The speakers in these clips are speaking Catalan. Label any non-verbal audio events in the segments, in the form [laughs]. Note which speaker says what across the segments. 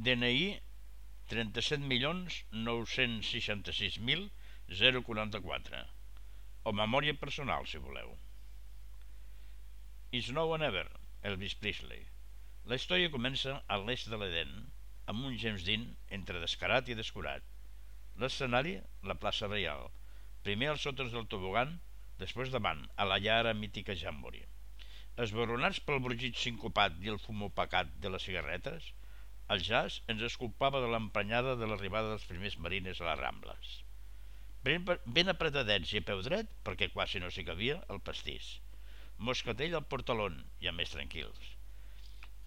Speaker 1: DNI 37.966.044 o memòria personal, si voleu. Is no one ever, Elvis Presley. La història comença a l'est de l'Eden, amb un James Dean entre descarat i descurat. L'escenari, la plaça Reial. Primer als sotons del tobogan, després davant, a la llara mítica Jambori. Esbaronats pel brugit sincopat i el fum opacat de les cigarretes, el jazz ens esculpava de l'emprenyada de l'arribada dels primers marines a les Rambles. Ben, ben apretadets i a peu dret, perquè quasi no s'hi cabia, el pastís. Moscatell al portalón, ja més tranquils.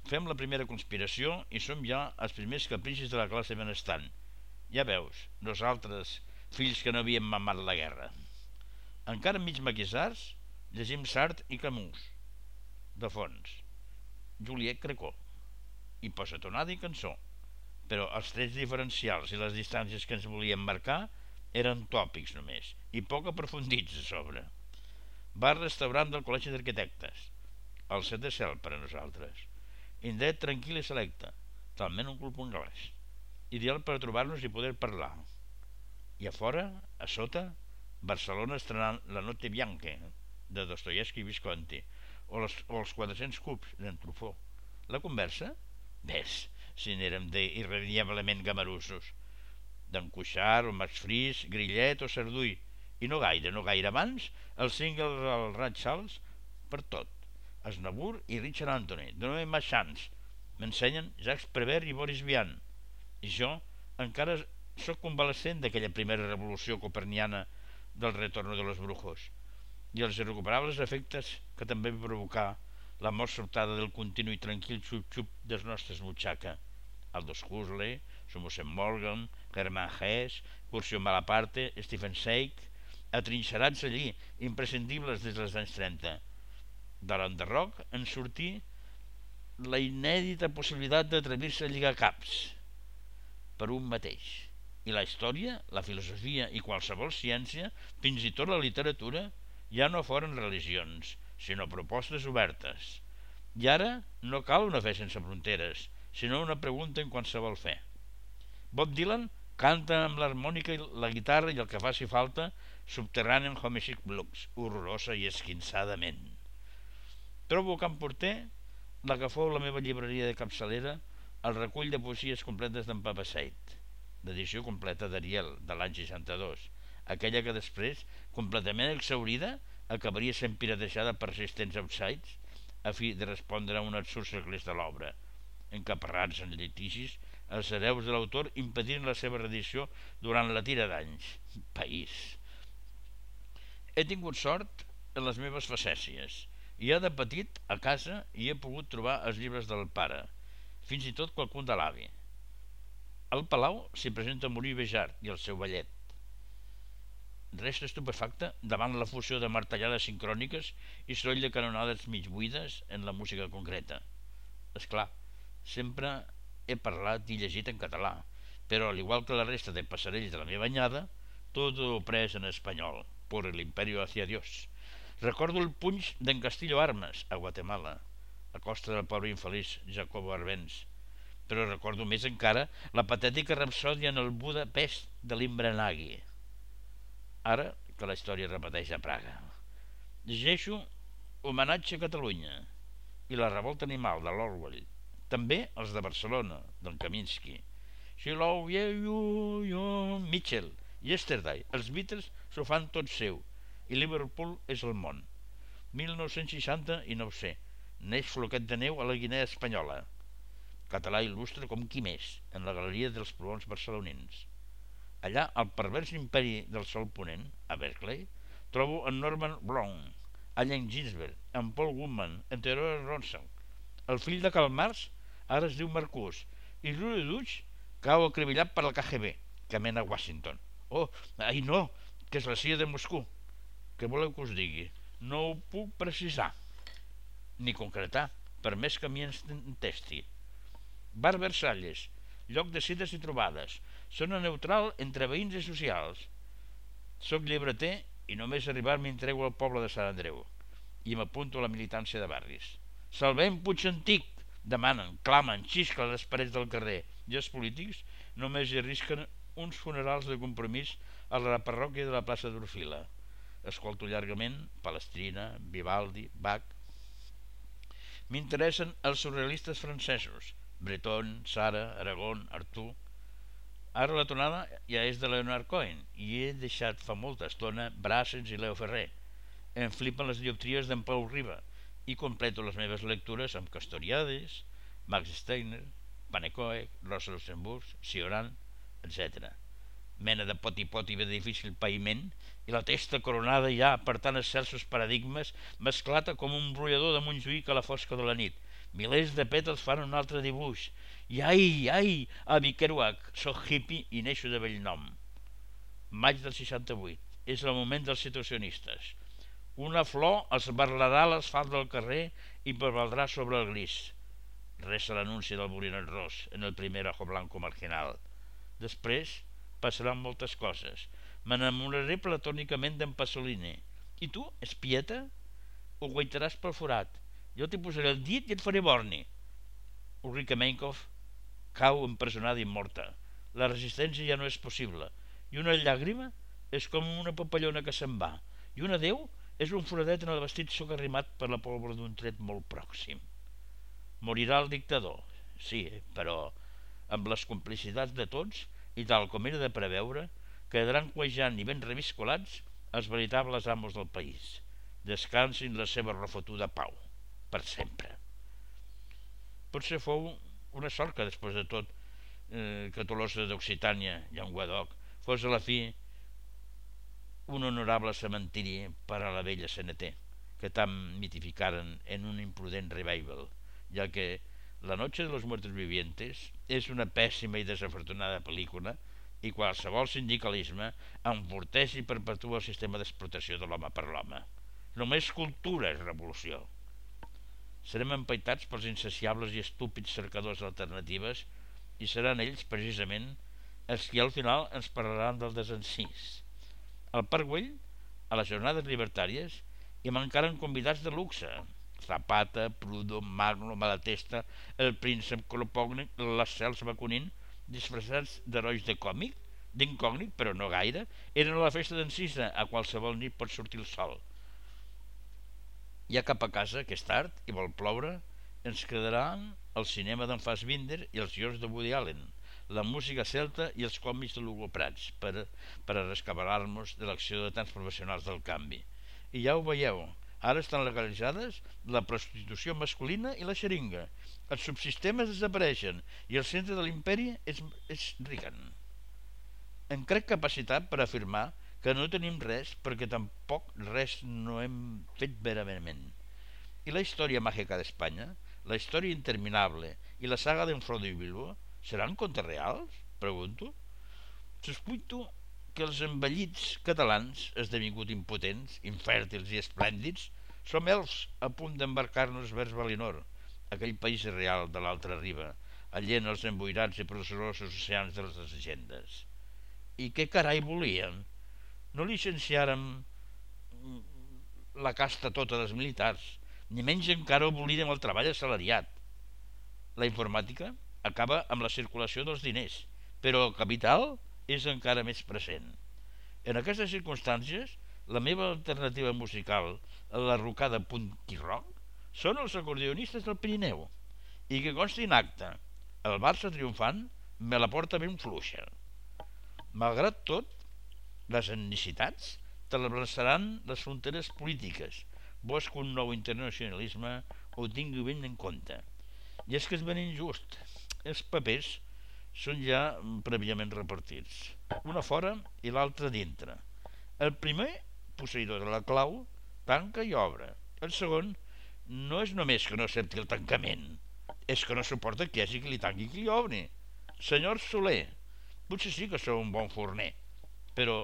Speaker 1: Fem la primera conspiració i som ja els primers capricis de la classe benestant. Ja veus, nosaltres, fills que no havíem mamat la guerra. Encara mig maquisars, llegim Sart i Camus. De fons. Juliet Crecó. I posa tonada i cançó. Però els trets diferencials i les distàncies que ens volien marcar eren tòpics només i poc aprofundits a sobre. Bar restaurant del Col·legi d'Arquitectes. El set de cel per a nosaltres indret tranquil i selecte, talment un club anglès, ideal per trobar-nos i poder parlar. I a fora, a sota, Barcelona estrenant La Notte Bianca de Dostoyevsky i Visconti o, les, o els 400 cubs d'en Truffaut. La conversa? Ves, si n'érem d'irremediablement gamarussos. D'en Cuixart o Fris, Grillet o Sardull. I no gaire, no gaire abans, els singles al Rat Charles per tot Asnabur i Richard Anthony, Noé Machans. M'ensenyen Jacques Prévert i Boris Vian. I jo encara sóc convalescent d'aquella primera revolució coperniana del retorno de los brujos i els irrecuperables efectes que també va provocar la mort sobtada del continu i tranquil xup-xup dels nostres butxaca. Aldous Huxley, Somerset Morgan, Herman Hesse, Curcio Malaparte, Stephen Seik, atrinxerats allí, imprescindibles des dels anys 30, de l'enderroc en sortí la inèdita possibilitat d'atrevir-se a lligar caps per un mateix. I la història, la filosofia i qualsevol ciència, fins i tot la literatura, ja no foren religions, sinó propostes obertes. I ara no cal una fe sense fronteres, sinó una pregunta en qualsevol fe. Bob Dylan canta amb l'harmònica i la guitarra i el que faci falta subterrani en Homesick Blues, horrorosa i esquinçadament. Trobo Camp Porter, la que fou la meva llibreria de capçalera, el recull de poesies completes d'en Papa Seit, d'edició completa d'Ariel, de l'any 62, aquella que després, completament exaurida, acabaria sent piratejada per assistents outsides a fi de respondre a un absurd seclés de l'obra, encaparrats en litigis, els hereus de l'autor impedint la seva reedició durant la tira d'anys. [laughs] País. He tingut sort en les meves facècies, ja de petit, a casa, hi he pogut trobar els llibres del pare, fins i tot qualcun de l'avi. Al Palau s'hi presenta Morí Bejart i el seu ballet. Resta estupefacte davant la fusió de martellades sincròniques i soroll de canonades mig buides en la música concreta. És clar, sempre he parlat i llegit en català, però al igual que la resta de passarells de la meva anyada, tot ho pres en espanyol, por el imperio hacia Dios Recordo el punx d'en Castillo Armes, a Guatemala, a costa del pobre infeliç Jacobo Arbenz. Però recordo més encara la patètica rapsòdia en el Budapest de l'Imbranaghi. Ara que la història repeteix a Praga. Llegeixo Homenatge a Catalunya i La revolta animal de l'Orwell. També els de Barcelona, d'en Kaminsky. Shiloh, Mitchell, Yesterday. Els Beatles s'ho fan tot seu i Liverpool és el món. 1960 i no ho sé. Neix floquet de neu a la Guinea Espanyola. Català il·lustre com qui més, en la galeria dels proons barcelonins. Allà, al pervers imperi del sol ponent, a Berkeley, trobo en Norman Brown, Allen Ginsberg, en Paul Woodman, en Theodore Ronsel. El fill de Karl Marx ara es diu Marcus, i Rudi Dutch cau acribillat per la KGB, que mena a Washington. Oh, ai no, que és la CIA de Moscou. Què voleu que us digui? No ho puc precisar, ni concretar, per més que m'hi entesti. Bar Versalles, lloc de cites i trobades, zona neutral entre veïns i socials. Soc llibreter i només arribar m'entrego al poble de Sant Andreu i m'apunto a la militància de barris. Salvem Puig Antic! Demanen, clamen, xisclen les parets del carrer. i els polítics només hi arrisquen uns funerals de compromís a la parròquia de la plaça d'Orfila. Escolto llargament Palestrina, Vivaldi, Bach... M'interessen els surrealistes francesos, Breton, Sara, Aragón, Artú... Ara la tonada ja és de Leonard Cohen i he deixat fa molta estona Brassens i Leo Ferrer. Em flipen les dioptries d'en Pau Riba i completo les meves lectures amb Castoriades, Max Steiner, Panecoe, Rosa Luxemburg, Cioran, etc. Mena de poti-poti de difícil païment i la testa coronada ja per tan excelsos paradigmes mesclata com un brollador de Montjuïc a la fosca de la nit. Milers de pètals fan un altre dibuix. I ai, ai, avi Kerouac, soc hippie i neixo de vell nom. Maig del 68. És el moment dels situacionistes. Una flor es barlarà a l'asfalt del carrer i prevaldrà sobre el gris resta l'anunci del Bolinet Ros en el primer Ajo Blanco marginal. Després passaran moltes coses. M'enamoraré platònicament d'en Pasolini. I tu, espieta? Ho guaitaràs pel forat. Jo t'hi posaré el dit i et faré borni. Ulrika Meinkov cau empresonada i morta. La resistència ja no és possible. I una llàgrima és com una papallona que se'n va. I un adeu és un foradet en el vestit socarrimat per la pólvora d'un tret molt pròxim. Morirà el dictador, sí, però amb les complicitats de tots i tal com era de preveure, quedaran cuejant i ben reviscolats els veritables amos del país. Descansin la seva refotuda pau, per sempre. Potser fou una sort que després de tot eh, que Tolosa d'Occitània i Guadoc fos a la fi un honorable cementiri per a la vella CNT que tant mitificaren en un imprudent revival ja que La noche de los muertos vivientes és una pèssima i desafortunada pel·lícula i qualsevol sindicalisme enforteix i perpetua el sistema d'explotació de l'home per l'home. Només cultura és revolució. Serem empaitats pels insaciables i estúpids cercadors d'alternatives i seran ells, precisament, els que al final ens parlaran del desencís. Al Parc Güell, a les jornades libertàries, hi mancaren convidats de luxe, Zapata, Prudo, Magno, Malatesta, el príncep Clopògnic, les cels Bacunin, disfressats d'herois de còmic, d'incògnit, però no gaire, eren a la festa d'encisa, a qualsevol nit pot sortir el sol. Ja cap a casa, que és tard i vol ploure, ens quedaran el cinema d'en Fassbinder i els llocs de Woody Allen, la música celta i els còmics de Lugo Prats per, per a rescabalar-nos de l'acció de tants professionals del canvi. I ja ho veieu, Ara estan legalitzades la prostitució masculina i la xeringa. Els subsistemes desapareixen i el centre de l'imperi és, és Reagan. Em crec capacitat per afirmar que no tenim res perquè tampoc res no hem fet verament. I la història màgica d'Espanya, la història interminable i la saga d'en Frodo i Bilbo seran contes reals? Pregunto. Sospito que els envellits catalans, esdevingut impotents, infèrtils i esplèndids, som ells a punt d'embarcar-nos vers Valinor, aquell país real de l'altra riba, allent als emboirats i prosserosos oceans de les agendes. I què carai volien? No licenciàrem la casta tota dels militars, ni menys encara volien el treball assalariat. La informàtica acaba amb la circulació dels diners, però el capital és encara més present. En aquestes circumstàncies, la meva alternativa musical a la rocada punky rock són els acordionistes del Pirineu i que consti en acte el Barça triomfant me la porta ben fluixa. Malgrat tot, les etnicitats traversaran les fronteres polítiques, vos que un nou internacionalisme ho tingui ben en compte. I és que és ben injust. Els papers són ja prèviament repartits, una fora i l'altra dintre. El primer, posseïdor de la clau, tanca i obre. El segon, no és només que no accepti el tancament, és que no suporta que hi hagi qui li tanqui i qui li obri. Senyor Soler, potser sí que sou un bon forner, però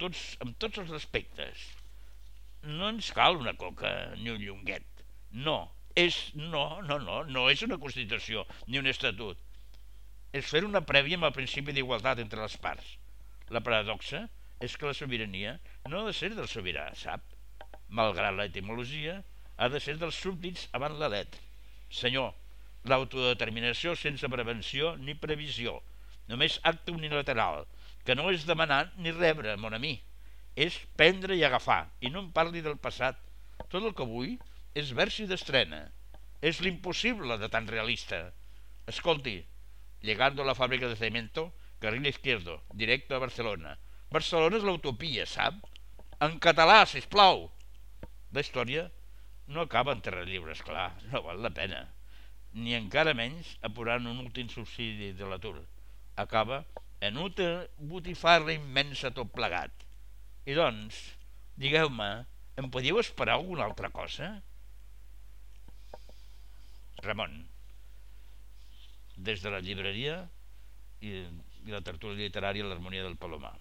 Speaker 1: tots, amb tots els respectes, no ens cal una coca ni un llonguet. No, és, no, no, no, no és una Constitució ni un Estatut és fer una prèvia amb el principi d'igualtat entre les parts. La paradoxa és que la sobirania no ha de ser del sobirà, sap? Malgrat l'etimologia, ha de ser dels súbdits abans la letra. Senyor, l'autodeterminació sense prevenció ni previsió, només acte unilateral, que no és demanar ni rebre, mon amí, és prendre i agafar, i no em parli del passat. Tot el que vull és versi d'estrena. És l'impossible de tan realista. Escolti, llegando a la fàbrica de cemento, carril izquierdo, directo a Barcelona. Barcelona és l'utopia, sap? En català, si plau. La història no acaba en terra lliure, clar, no val la pena. Ni encara menys apurant un últim subsidi de l'atur. Acaba en una botifarra immensa tot plegat. I doncs, digueu-me, em podíeu esperar alguna altra cosa? Ramon, des de la llibreria i, i la tertúlia literària L'harmonia del Palomar.